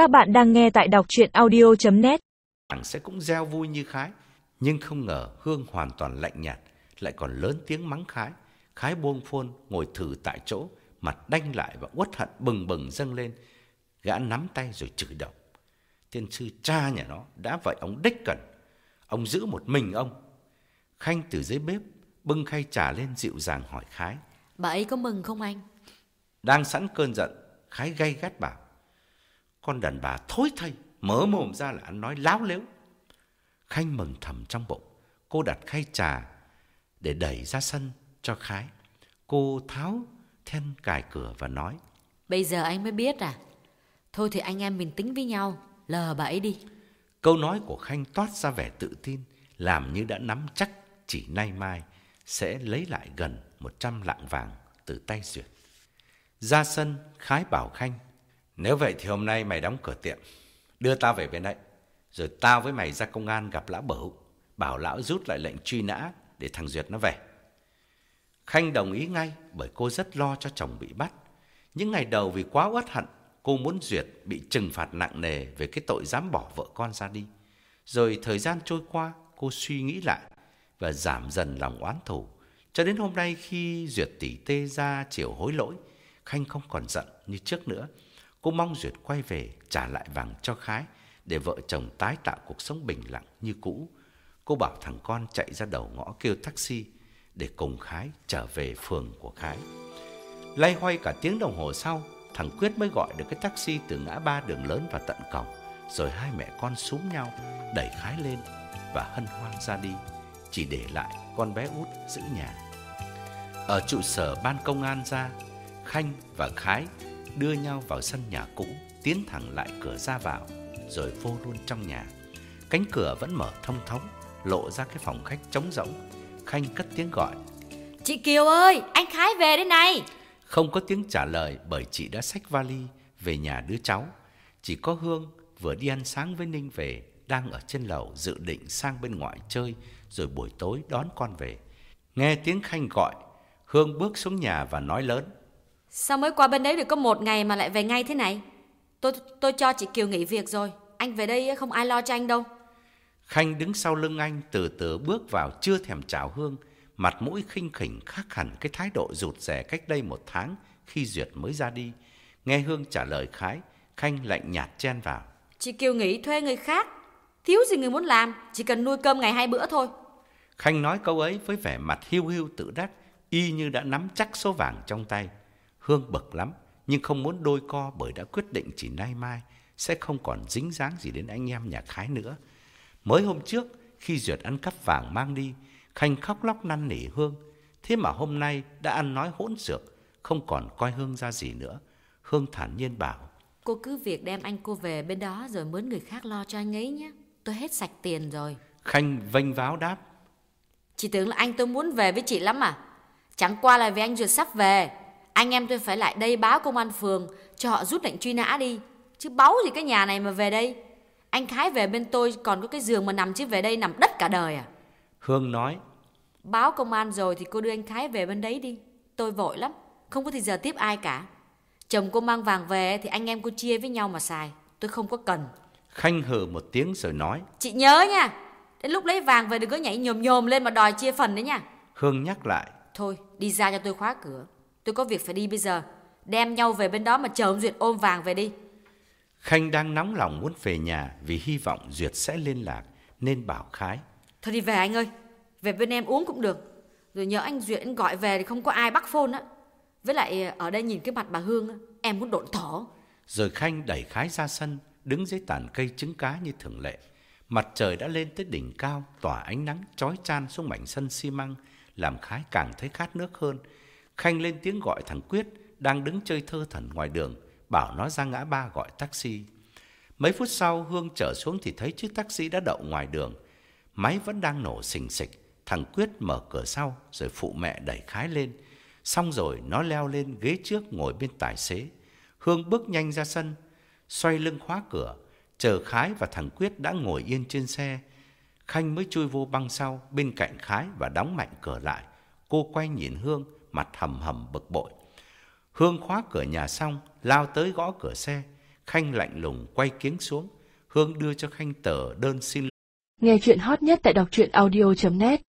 Các bạn đang nghe tại đọc chuyện audio.net Hằng sẽ cũng gieo vui như Khái, nhưng không ngờ Hương hoàn toàn lạnh nhạt, lại còn lớn tiếng mắng Khái. Khái buông phôn, ngồi thử tại chỗ, mặt đanh lại và uất hận bừng bừng dâng lên. Gã nắm tay rồi chửi động. Tiên sư cha nhà nó, đã vậy ông đích cẩn. Ông giữ một mình ông. Khanh từ dưới bếp, bưng khay trà lên dịu dàng hỏi Khái. Bà ấy có mừng không anh? Đang sẵn cơn giận, Khái gay gắt bảo. Con đàn bà thối thây, mở mồm ra là ăn nói láo lếu. Khanh mừng thầm trong bụng. Cô đặt khay trà để đẩy ra sân cho Khái. Cô tháo then cài cửa và nói. Bây giờ anh mới biết à? Thôi thì anh em mình tính với nhau, lờ bà ấy đi. Câu nói của Khanh toát ra vẻ tự tin, làm như đã nắm chắc chỉ nay mai sẽ lấy lại gần 100 lạng vàng từ tay Duyệt. Ra sân, Khái bảo Khanh, nếu vậy thì hôm nay mày đóng cửa tiệm, đưa tao về bên đấy, rồi tao với mày ra công an gặp lão bửu, bảo lão rút lại lệnh truy nã để thằng Duyệt nó về. Khanh đồng ý ngay bởi cô rất lo cho chồng bị bắt. Những ngày đầu vì quá uất hận, cô muốn Duyệt bị trừng phạt nặng nề về cái tội dám bỏ vợ con ra đi. Rồi thời gian trôi qua, cô suy nghĩ lại và giảm dần lòng oán thù. Cho đến hôm nay khi Duyệt tỉ tê ra chiều hối lỗi, Khanh không còn giận như trước nữa. Cô mong Duyệt quay về trả lại vàng cho Khái để vợ chồng tái tạo cuộc sống bình lặng như cũ. Cô bảo thằng con chạy ra đầu ngõ kêu taxi để cùng Khái trở về phường của Khái. Lay hoay cả tiếng đồng hồ sau, thằng Quyết mới gọi được cái taxi từ ngã ba đường lớn vào tận cổng. Rồi hai mẹ con súm nhau, đẩy Khái lên và hân hoan ra đi, chỉ để lại con bé út giữ nhà. Ở trụ sở ban công an ra, Khanh và Khái đưa nhau vào sân nhà cũ, tiến thẳng lại cửa ra vào, rồi vô luôn trong nhà. Cánh cửa vẫn mở thông thống, lộ ra cái phòng khách trống rỗng. Khanh cất tiếng gọi. Chị Kiều ơi, anh Khái về đây này. Không có tiếng trả lời bởi chị đã xách vali về nhà đứa cháu. Chỉ có Hương vừa đi ăn sáng với Ninh về, đang ở trên lầu dự định sang bên ngoài chơi, rồi buổi tối đón con về. Nghe tiếng Khanh gọi, Hương bước xuống nhà và nói lớn. Sao mới qua bên đấy được có một ngày mà lại về ngay thế này? Tôi tôi cho chị Kiều nghỉ việc rồi. Anh về đây không ai lo cho anh đâu. Khanh đứng sau lưng anh từ từ bước vào chưa thèm chào Hương, mặt mũi khinh khỉnh khác hẳn cái thái độ rụt rè cách đây một tháng khi Duyệt mới ra đi. Nghe Hương trả lời Khái, Khanh lạnh nhạt chen vào. Chị Kiều nghỉ thuê người khác. Thiếu gì người muốn làm, chỉ cần nuôi cơm ngày hai bữa thôi. Khanh nói câu ấy với vẻ mặt hiu hiu tự đắc, y như đã nắm chắc số vàng trong tay. Hương bực lắm, nhưng không muốn đôi co bởi đã quyết định chỉ nay mai sẽ không còn dính dáng gì đến anh em nhà Khái nữa. Mới hôm trước, khi Duyệt ăn cắp vàng mang đi, Khanh khóc lóc năn nỉ Hương. Thế mà hôm nay đã ăn nói hỗn xược, không còn coi Hương ra gì nữa. Hương thản nhiên bảo. Cô cứ việc đem anh cô về bên đó rồi mướn người khác lo cho anh ấy nhé. Tôi hết sạch tiền rồi. Khanh vênh váo đáp. Chị tưởng là anh tôi muốn về với chị lắm à? Chẳng qua là vì anh Duyệt sắp về. Anh em tôi phải lại đây báo công an phường cho họ rút lệnh truy nã đi. Chứ báu gì cái nhà này mà về đây. Anh Khái về bên tôi còn có cái giường mà nằm chứ về đây nằm đất cả đời à? Hương nói. Báo công an rồi thì cô đưa anh Khái về bên đấy đi. Tôi vội lắm, không có thì giờ tiếp ai cả. Chồng cô mang vàng về thì anh em cô chia với nhau mà xài. Tôi không có cần. Khanh hừ một tiếng rồi nói. Chị nhớ nha, đến lúc lấy vàng về đừng có nhảy nhồm nhồm lên mà đòi chia phần đấy nha. Hương nhắc lại. Thôi, đi ra cho tôi khóa cửa. Tôi có việc phải đi bây giờ. Đem nhau về bên đó mà chờ ông Duyệt ôm vàng về đi. Khanh đang nóng lòng muốn về nhà vì hy vọng Duyệt sẽ liên lạc nên bảo Khái. Thôi đi về anh ơi, về bên em uống cũng được. Rồi nhớ anh Duyệt anh gọi về thì không có ai bắt phone á. Với lại ở đây nhìn cái mặt bà Hương á, em muốn độn thỏ. Rồi Khanh đẩy Khái ra sân, đứng dưới tàn cây trứng cá như thường lệ. Mặt trời đã lên tới đỉnh cao, tỏa ánh nắng chói chan xuống mảnh sân xi măng, làm Khái càng thấy khát nước hơn. Khanh lên tiếng gọi thằng Quyết đang đứng chơi thơ thần ngoài đường, bảo nó ra ngã ba gọi taxi. Mấy phút sau Hương trở xuống thì thấy chiếc taxi đã đậu ngoài đường. Máy vẫn đang nổ xình xịch. Thằng Quyết mở cửa sau rồi phụ mẹ đẩy Khái lên. Xong rồi nó leo lên ghế trước ngồi bên tài xế. Hương bước nhanh ra sân, xoay lưng khóa cửa, chờ Khái và thằng Quyết đã ngồi yên trên xe. Khanh mới chui vô băng sau bên cạnh Khái và đóng mạnh cửa lại. Cô quay nhìn Hương, mặt hầm hầm bực bội. Hương khóa cửa nhà xong, lao tới gõ cửa xe. Khanh lạnh lùng quay kiếng xuống. Hương đưa cho Khanh tờ đơn xin Nghe chuyện hot nhất tại đọc truyện audio.net